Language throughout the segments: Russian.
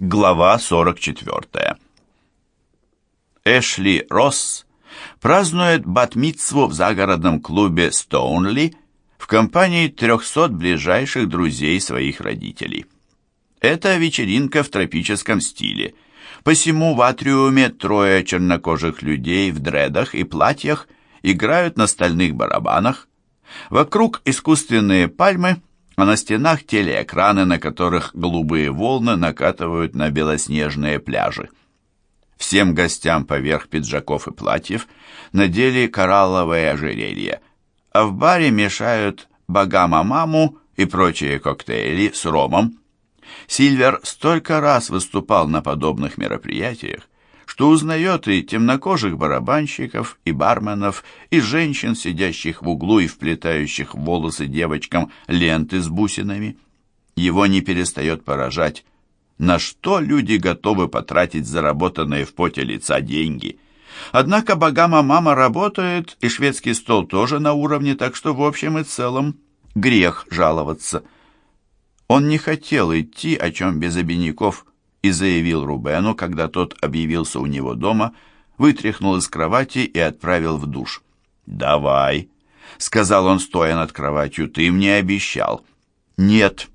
Глава 44. Эшли Росс празднует батмитсву в загородном клубе Стоунли в компании 300 ближайших друзей своих родителей. Это вечеринка в тропическом стиле. Посему в атриуме трое чернокожих людей в дредах и платьях играют на стальных барабанах. Вокруг искусственные пальмы – а на стенах телеэкраны, на которых голубые волны накатывают на белоснежные пляжи. Всем гостям поверх пиджаков и платьев надели коралловые ожерелья, а в баре мешают багама-маму и прочие коктейли с ромом. Сильвер столько раз выступал на подобных мероприятиях, что узнает и темнокожих барабанщиков, и барменов, и женщин, сидящих в углу и вплетающих в волосы девочкам ленты с бусинами. Его не перестает поражать, на что люди готовы потратить заработанные в поте лица деньги. Однако богама-мама работает, и шведский стол тоже на уровне, так что в общем и целом грех жаловаться. Он не хотел идти, о чем без обиняков и заявил Рубену, когда тот объявился у него дома, вытряхнул из кровати и отправил в душ. «Давай», — сказал он, стоя над кроватью, — «ты мне обещал». «Нет,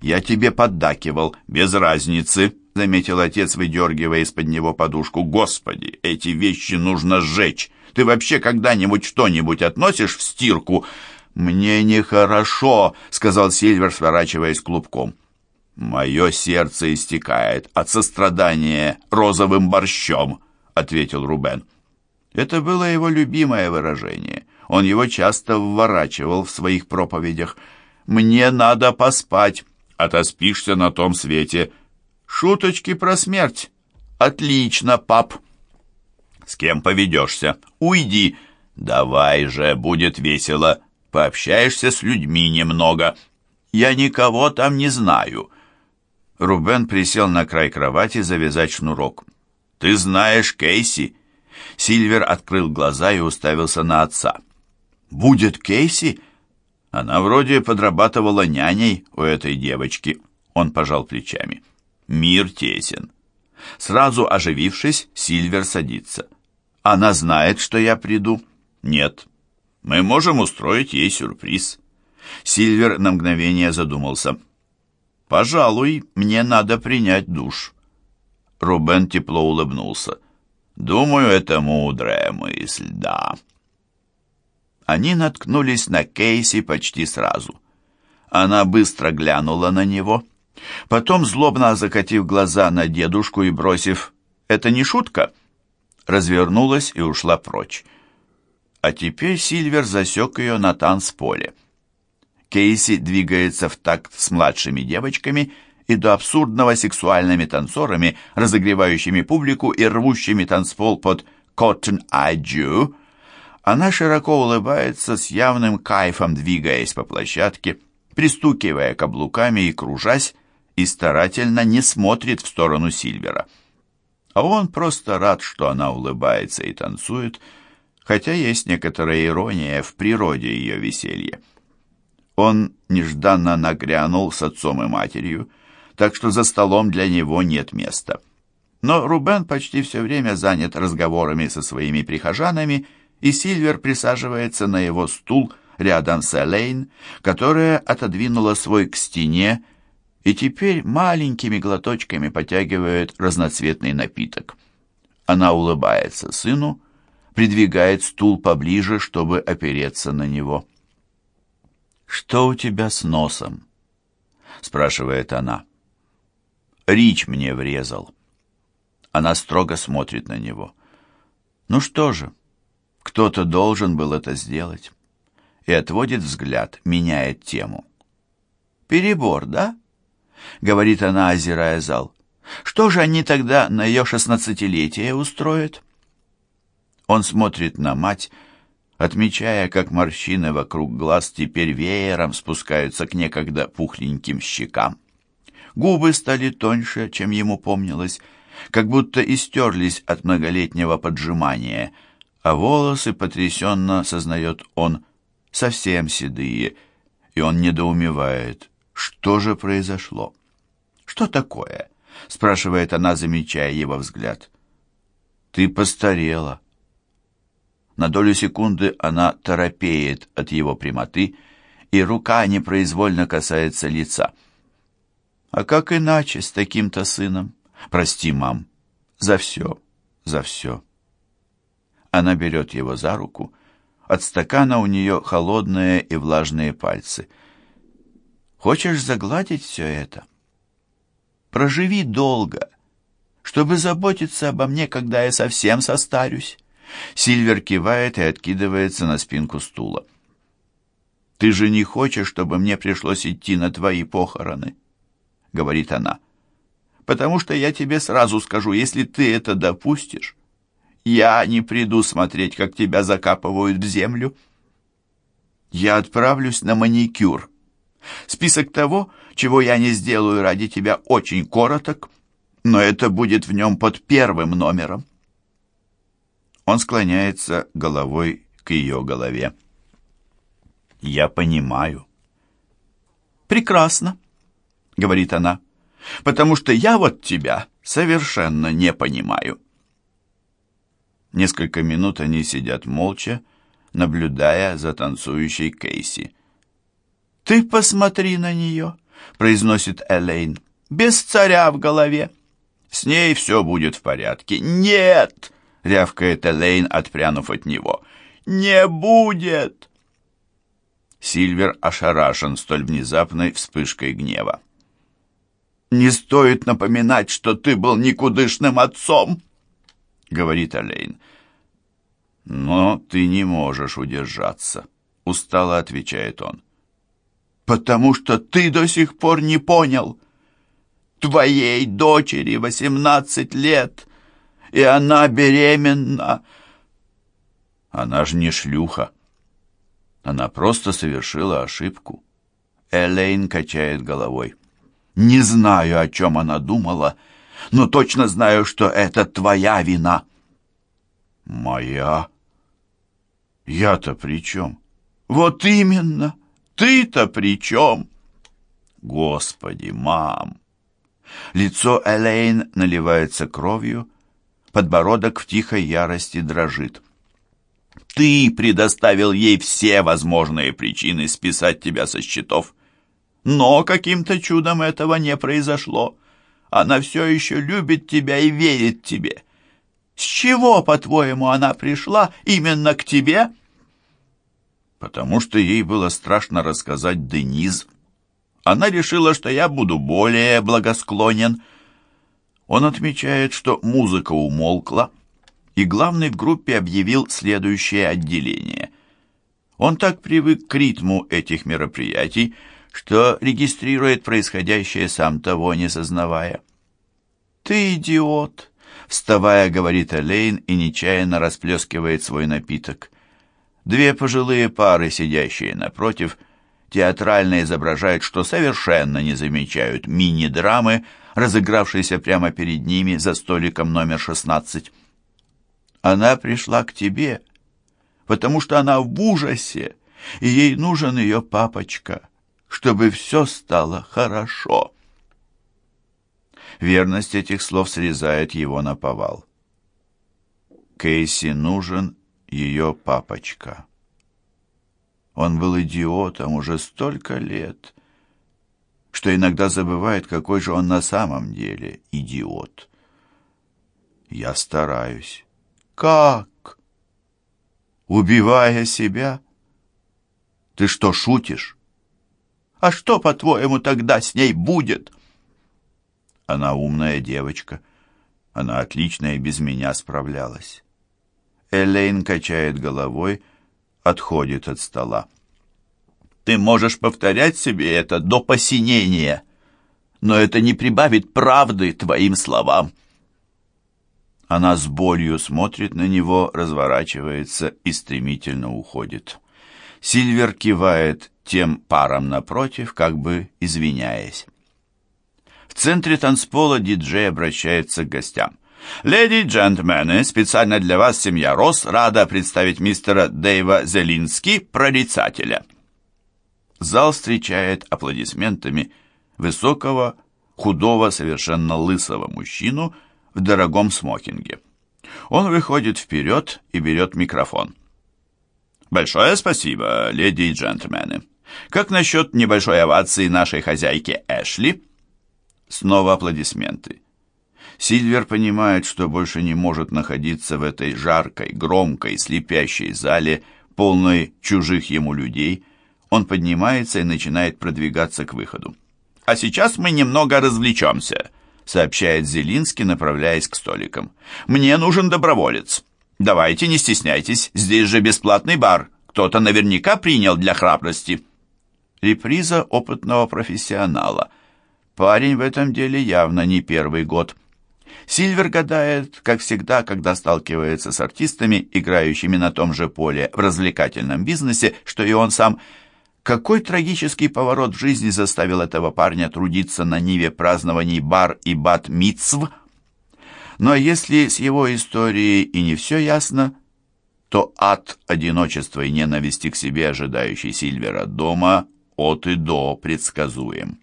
я тебе поддакивал, без разницы», — заметил отец, выдергивая из-под него подушку. «Господи, эти вещи нужно сжечь. Ты вообще когда-нибудь что-нибудь относишь в стирку?» «Мне нехорошо», — сказал Сильвер, сворачиваясь клубком. «Мое сердце истекает от сострадания розовым борщом», — ответил Рубен. Это было его любимое выражение. Он его часто вворачивал в своих проповедях. «Мне надо поспать, отоспишься на том свете». «Шуточки про смерть». «Отлично, пап». «С кем поведешься? Уйди». «Давай же, будет весело. Пообщаешься с людьми немного». «Я никого там не знаю». Рубен присел на край кровати завязать шнурок. «Ты знаешь Кейси?» Сильвер открыл глаза и уставился на отца. «Будет Кейси?» Она вроде подрабатывала няней у этой девочки. Он пожал плечами. «Мир тесен». Сразу оживившись, Сильвер садится. «Она знает, что я приду?» «Нет. Мы можем устроить ей сюрприз». Сильвер на мгновение задумался. «Пожалуй, мне надо принять душ». Рубен тепло улыбнулся. «Думаю, это мудрая мысль, да». Они наткнулись на Кейси почти сразу. Она быстро глянула на него, потом, злобно закатив глаза на дедушку и бросив «Это не шутка», развернулась и ушла прочь. А теперь Сильвер засек ее на танцполе. Кейси двигается в такт с младшими девочками и до абсурдного сексуальными танцорами, разогревающими публику и рвущими танцпол под «Cotton Eye Jew». Она широко улыбается, с явным кайфом двигаясь по площадке, пристукивая каблуками и кружась, и старательно не смотрит в сторону Сильвера. А он просто рад, что она улыбается и танцует, хотя есть некоторая ирония в природе ее веселья. Он нежданно нагрянул с отцом и матерью, так что за столом для него нет места. Но Рубен почти все время занят разговорами со своими прихожанами, и Сильвер присаживается на его стул рядом с Элейн, которая отодвинула свой к стене и теперь маленькими глоточками потягивает разноцветный напиток. Она улыбается сыну, придвигает стул поближе, чтобы опереться на него. «Что у тебя с носом?» — спрашивает она. «Рич мне врезал». Она строго смотрит на него. «Ну что же, кто-то должен был это сделать». И отводит взгляд, меняет тему. «Перебор, да?» — говорит она, озирая зал. «Что же они тогда на ее шестнадцатилетие устроят?» Он смотрит на мать, отмечая, как морщины вокруг глаз теперь веером спускаются к некогда пухленьким щекам. Губы стали тоньше, чем ему помнилось, как будто истерлись от многолетнего поджимания, а волосы, потрясенно сознает он, совсем седые, и он недоумевает, что же произошло. Что такое? — спрашивает она, замечая его взгляд. «Ты постарела». На долю секунды она торопеет от его прямоты, и рука непроизвольно касается лица. «А как иначе с таким-то сыном? Прости, мам, за все, за все». Она берет его за руку. От стакана у нее холодные и влажные пальцы. «Хочешь загладить все это? Проживи долго, чтобы заботиться обо мне, когда я совсем состарюсь». Сильвер кивает и откидывается на спинку стула. «Ты же не хочешь, чтобы мне пришлось идти на твои похороны?» — говорит она. «Потому что я тебе сразу скажу, если ты это допустишь, я не приду смотреть, как тебя закапывают в землю. Я отправлюсь на маникюр. Список того, чего я не сделаю ради тебя, очень короток, но это будет в нем под первым номером». Он склоняется головой к ее голове. «Я понимаю». «Прекрасно», — говорит она, — «потому что я вот тебя совершенно не понимаю». Несколько минут они сидят молча, наблюдая за танцующей Кейси. «Ты посмотри на нее», — произносит Элейн, — «без царя в голове». «С ней все будет в порядке». «Нет!» Рявкает Элейн, отпрянув от него. «Не будет!» Сильвер ошарашен столь внезапной вспышкой гнева. «Не стоит напоминать, что ты был никудышным отцом!» — говорит Элейн. «Но ты не можешь удержаться», — устало отвечает он. «Потому что ты до сих пор не понял. Твоей дочери восемнадцать лет, и она беременна. Она же не шлюха. Она просто совершила ошибку. Элейн качает головой. Не знаю, о чем она думала, но точно знаю, что это твоя вина. Моя? Я-то при чем? Вот именно. Ты-то при чем? Господи, мам! Лицо Элейн наливается кровью, подбородок в тихой ярости дрожит. Ты предоставил ей все возможные причины списать тебя со счетов. Но каким-то чудом этого не произошло. Она все еще любит тебя и верит тебе. С чего, по-твоему, она пришла именно к тебе? Потому что ей было страшно рассказать Дениз. Она решила, что я буду более благосклонен, — он отмечает, что музыка умолкла, и главный в группе объявил следующее отделение. Он так привык к ритму этих мероприятий, что регистрирует происходящее сам того не сознавая. «Ты идиот!» — вставая, говорит Элейн и нечаянно расплескивает свой напиток. Две пожилые пары, сидящие напротив, театрально изображают, что совершенно не замечают мини-драмы, разыгравшейся прямо перед ними за столиком номер 16. Она пришла к тебе, потому что она в ужасе, и ей нужен ее папочка, чтобы все стало хорошо. Верность этих слов срезает его на повал. Кейси нужен ее папочка. Он был идиотом уже столько лет, что иногда забывает, какой же он на самом деле идиот. Я стараюсь. Как? Убивая себя? Ты что, шутишь? А что, по-твоему, тогда с ней будет? Она умная девочка. Она отлично и без меня справлялась. Элейн качает головой, отходит от стола. Ты можешь повторять себе это до посинения, но это не прибавит правды твоим словам. Она с болью смотрит на него, разворачивается и стремительно уходит. Сильвер кивает тем парам напротив, как бы извиняясь. В центре танцпола диджей обращается к гостям. «Леди и джентльмены, специально для вас семья Росс рада представить мистера Дэйва Зелински, прорицателя». Зал встречает аплодисментами высокого, худого, совершенно лысого мужчину в дорогом смокинге. Он выходит вперед и берет микрофон. «Большое спасибо, леди и джентльмены. Как насчет небольшой овации нашей хозяйки Эшли?» Снова аплодисменты. Сильвер понимает, что больше не может находиться в этой жаркой, громкой, слепящей зале, полной чужих ему людей. Он поднимается и начинает продвигаться к выходу. «А сейчас мы немного развлечемся», — сообщает Зелинский, направляясь к столикам. «Мне нужен доброволец. Давайте, не стесняйтесь, здесь же бесплатный бар. Кто-то наверняка принял для храбрости». Реприза опытного профессионала. Парень в этом деле явно не первый год. Сильвер гадает, как всегда, когда сталкивается с артистами, играющими на том же поле в развлекательном бизнесе, что и он сам. Какой трагический поворот в жизни заставил этого парня трудиться на ниве празднований бар и бат-мицв? Но если с его историей и не все ясно, то ад одиночества и ненависти к себе, ожидающий Сильвера дома, от и до предсказуем.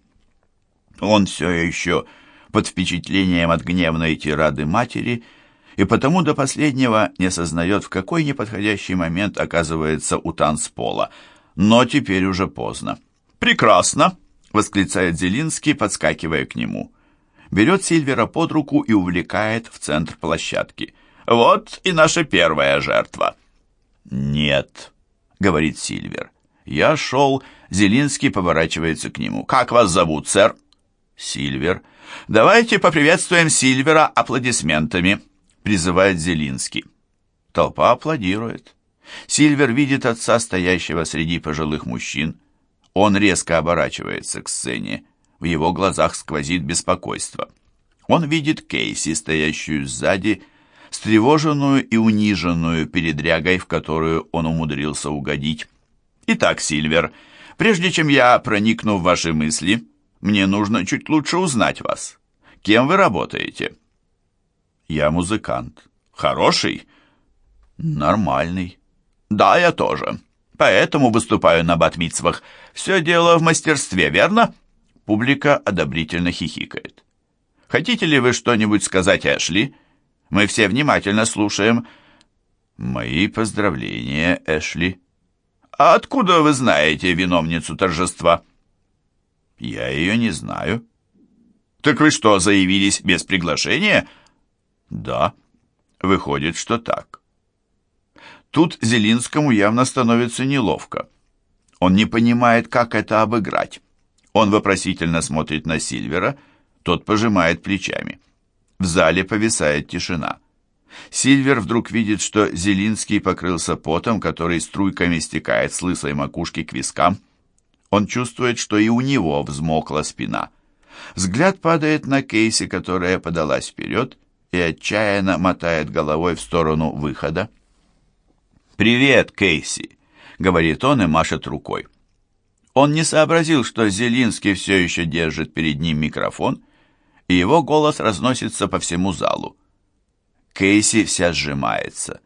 Он все еще под впечатлением от гневной тирады матери и потому до последнего не осознает, в какой неподходящий момент оказывается у танцпола. Но теперь уже поздно. «Прекрасно!» — восклицает Зелинский, подскакивая к нему. Берет Сильвера под руку и увлекает в центр площадки. «Вот и наша первая жертва!» «Нет», — говорит Сильвер. «Я шел...» Зелинский поворачивается к нему. «Как вас зовут, сэр?» «Сильвер». «Давайте поприветствуем Сильвера аплодисментами», — призывает Зелинский. Толпа аплодирует. Сильвер видит отца, стоящего среди пожилых мужчин. Он резко оборачивается к сцене. В его глазах сквозит беспокойство. Он видит Кейси, стоящую сзади, встревоженную и униженную передрягой, в которую он умудрился угодить. «Итак, Сильвер, прежде чем я проникну в ваши мысли...» Мне нужно чуть лучше узнать вас. Кем вы работаете?» «Я музыкант». «Хороший?» «Нормальный». «Да, я тоже. Поэтому выступаю на батмицвах. Все дело в мастерстве, верно?» Публика одобрительно хихикает. «Хотите ли вы что-нибудь сказать, Эшли? Мы все внимательно слушаем». «Мои поздравления, Эшли». «А откуда вы знаете виновницу торжества?» Я ее не знаю. Так вы что, заявились без приглашения? Да. Выходит, что так. Тут Зелинскому явно становится неловко. Он не понимает, как это обыграть. Он вопросительно смотрит на Сильвера, тот пожимает плечами. В зале повисает тишина. Сильвер вдруг видит, что Зелинский покрылся потом, который струйками стекает с лысой макушки к вискам. Он чувствует, что и у него взмокла спина. Взгляд падает на Кейси, которая подалась вперед и отчаянно мотает головой в сторону выхода. «Привет, Кейси!» — говорит он и машет рукой. Он не сообразил, что Зелинский все еще держит перед ним микрофон, и его голос разносится по всему залу. Кейси вся сжимается.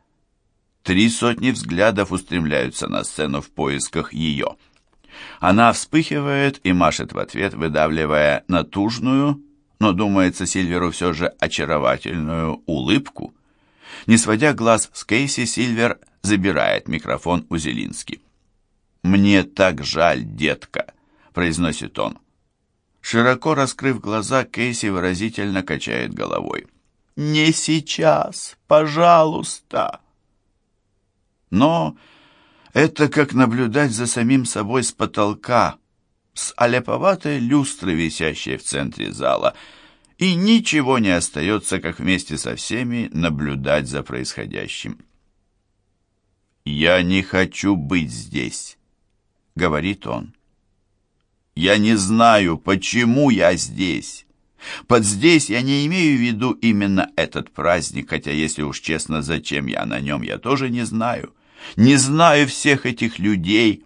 Три сотни взглядов устремляются на сцену в поисках ее. Она вспыхивает и машет в ответ, выдавливая натужную, но, думается Сильверу все же очаровательную улыбку. Не сводя глаз с Кейси, Сильвер забирает микрофон у Зелински. «Мне так жаль, детка», — произносит он. Широко раскрыв глаза, Кейси выразительно качает головой. «Не сейчас, пожалуйста!» Но это как наблюдать за самим собой с потолка, с аляповатой люстры, висящей в центре зала, и ничего не остается, как вместе со всеми наблюдать за происходящим. «Я не хочу быть здесь», — говорит он. «Я не знаю, почему я здесь». Под «здесь» я не имею в виду именно этот праздник, хотя, если уж честно, зачем я на нем, я тоже не знаю. Не знаю всех этих людей,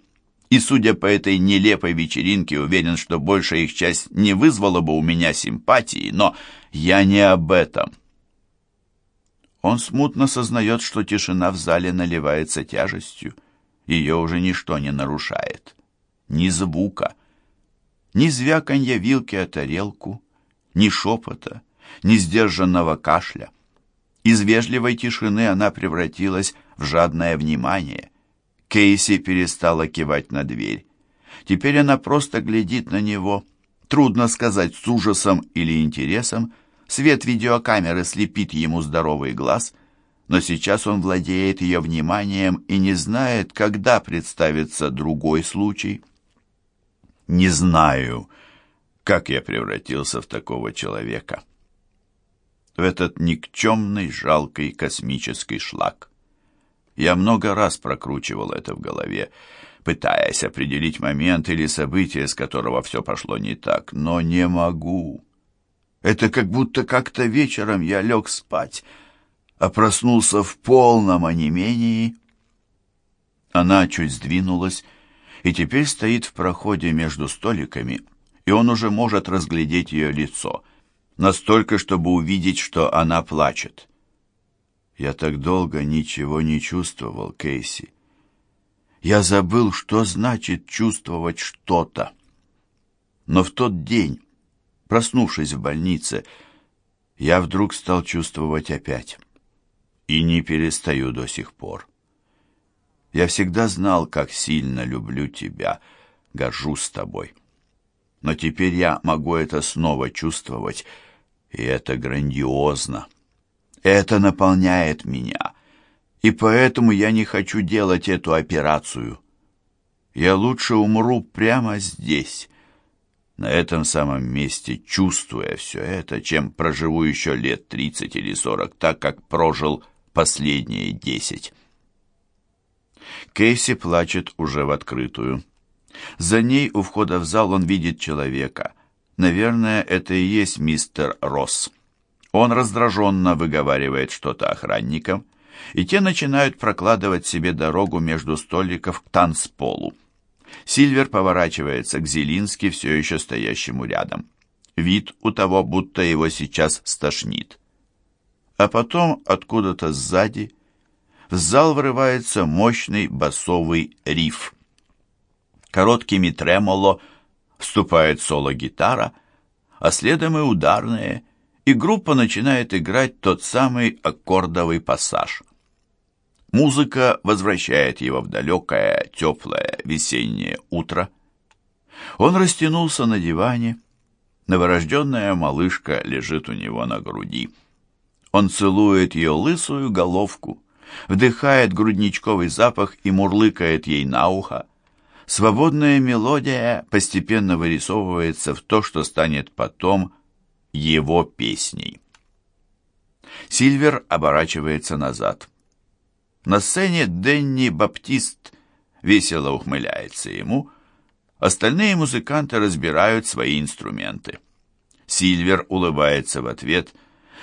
и, судя по этой нелепой вечеринке, уверен, что большая их часть не вызвала бы у меня симпатии, но я не об этом. Он смутно сознает, что тишина в зале наливается тяжестью. Ее уже ничто не нарушает. Ни звука, ни звяканья вилки о тарелку, ни шепота, ни сдержанного кашля. Из вежливой тишины она превратилась жадное внимание. Кейси перестала кивать на дверь. Теперь она просто глядит на него. Трудно сказать, с ужасом или интересом. Свет видеокамеры слепит ему здоровый глаз, но сейчас он владеет ее вниманием и не знает, когда представится другой случай. Не знаю, как я превратился в такого человека. В этот никчемный, жалкий космический шлак. Я много раз прокручивал это в голове, пытаясь определить момент или событие, с которого все пошло не так, но не могу. Это как будто как-то вечером я лег спать, а проснулся в полном онемении. Она чуть сдвинулась и теперь стоит в проходе между столиками, и он уже может разглядеть ее лицо, настолько, чтобы увидеть, что она плачет. Я так долго ничего не чувствовал, Кейси. Я забыл, что значит чувствовать что-то. Но в тот день, проснувшись в больнице, я вдруг стал чувствовать опять. И не перестаю до сих пор. Я всегда знал, как сильно люблю тебя, горжусь тобой. Но теперь я могу это снова чувствовать, и это грандиозно. Это наполняет меня, и поэтому я не хочу делать эту операцию. Я лучше умру прямо здесь, на этом самом месте, чувствуя все это, чем проживу еще лет тридцать или сорок, так как прожил последние десять. Кейси плачет уже в открытую. За ней у входа в зал он видит человека. Наверное, это и есть мистер Росс. Он раздраженно выговаривает что-то охранникам, и те начинают прокладывать себе дорогу между столиков к танцполу. Сильвер поворачивается к Зелински, все еще стоящему рядом. Вид у того, будто его сейчас стошнит. А потом откуда-то сзади в зал врывается мощный басовый риф. Короткими тремоло вступает соло-гитара, а следом и ударные – и группа начинает играть тот самый аккордовый пассаж. Музыка возвращает его в далекое, теплое весеннее утро. Он растянулся на диване. Новорожденная малышка лежит у него на груди. Он целует ее лысую головку, вдыхает грудничковый запах и мурлыкает ей на ухо. Свободная мелодия постепенно вырисовывается в то, что станет потом его песней. Сильвер оборачивается назад. На сцене Денни Баптист весело ухмыляется ему, остальные музыканты разбирают свои инструменты. Сильвер улыбается в ответ,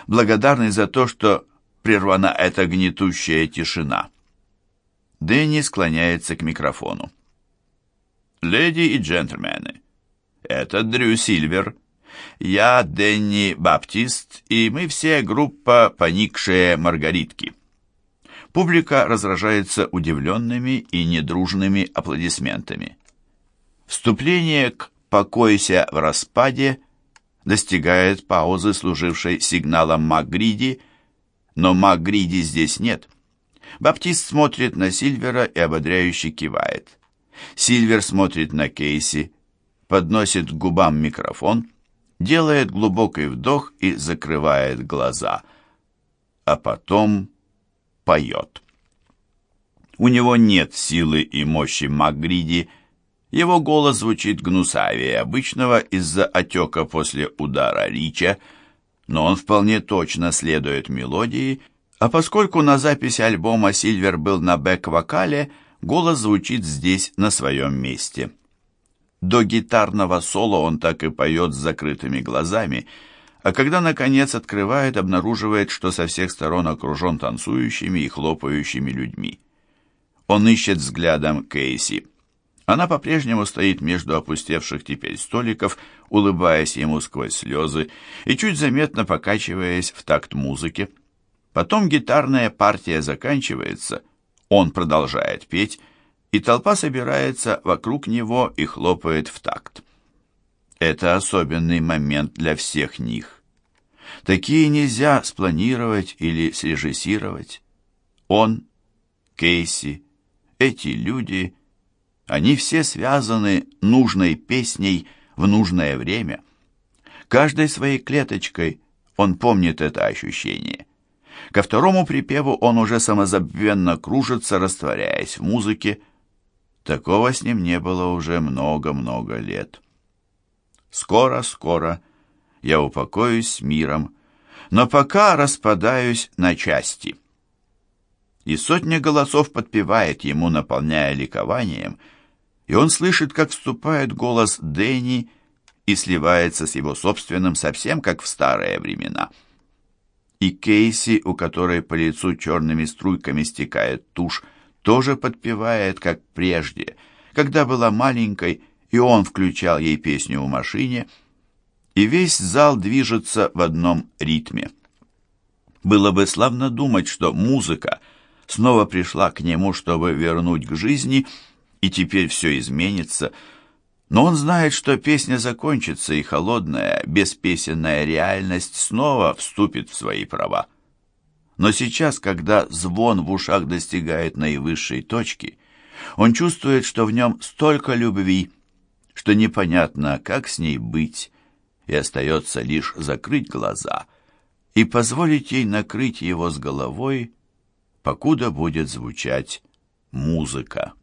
благодарный за то, что прервана эта гнетущая тишина. Дэнни склоняется к микрофону. «Леди и джентльмены, это Дрю Сильвер», я Дэнни Баптист, и мы все группа «Поникшие Маргаритки». Публика разражается удивленными и недружными аплодисментами. Вступление к «Покойся в распаде» достигает паузы, служившей сигналом Макгриди, но Макгриди здесь нет. Баптист смотрит на Сильвера и ободряюще кивает. Сильвер смотрит на Кейси, подносит к губам микрофон – делает глубокий вдох и закрывает глаза, а потом поет. У него нет силы и мощи Магриди, его голос звучит гнусавее обычного из-за отека после удара Рича, но он вполне точно следует мелодии, а поскольку на записи альбома Сильвер был на бэк-вокале, голос звучит здесь на своем месте. До гитарного соло он так и поет с закрытыми глазами, а когда, наконец, открывает, обнаруживает, что со всех сторон окружен танцующими и хлопающими людьми. Он ищет взглядом Кейси. Она по-прежнему стоит между опустевших теперь столиков, улыбаясь ему сквозь слезы и чуть заметно покачиваясь в такт музыки. Потом гитарная партия заканчивается, он продолжает петь, и толпа собирается вокруг него и хлопает в такт. Это особенный момент для всех них. Такие нельзя спланировать или срежиссировать. Он, Кейси, эти люди, они все связаны нужной песней в нужное время. Каждой своей клеточкой он помнит это ощущение. Ко второму припеву он уже самозабвенно кружится, растворяясь в музыке. Такого с ним не было уже много-много лет. Скоро-скоро я упокоюсь с миром, но пока распадаюсь на части. И сотня голосов подпевает ему, наполняя ликованием, и он слышит, как вступает голос Дэнни и сливается с его собственным совсем как в старые времена. И Кейси, у которой по лицу черными струйками стекает тушь, тоже подпевает, как прежде, когда была маленькой, и он включал ей песню в машине, и весь зал движется в одном ритме. Было бы славно думать, что музыка снова пришла к нему, чтобы вернуть к жизни, и теперь все изменится, но он знает, что песня закончится, и холодная, беспесенная реальность снова вступит в свои права. Но сейчас, когда звон в ушах достигает наивысшей точки, он чувствует, что в нем столько любви, что непонятно, как с ней быть, и остается лишь закрыть глаза и позволить ей накрыть его с головой, покуда будет звучать музыка.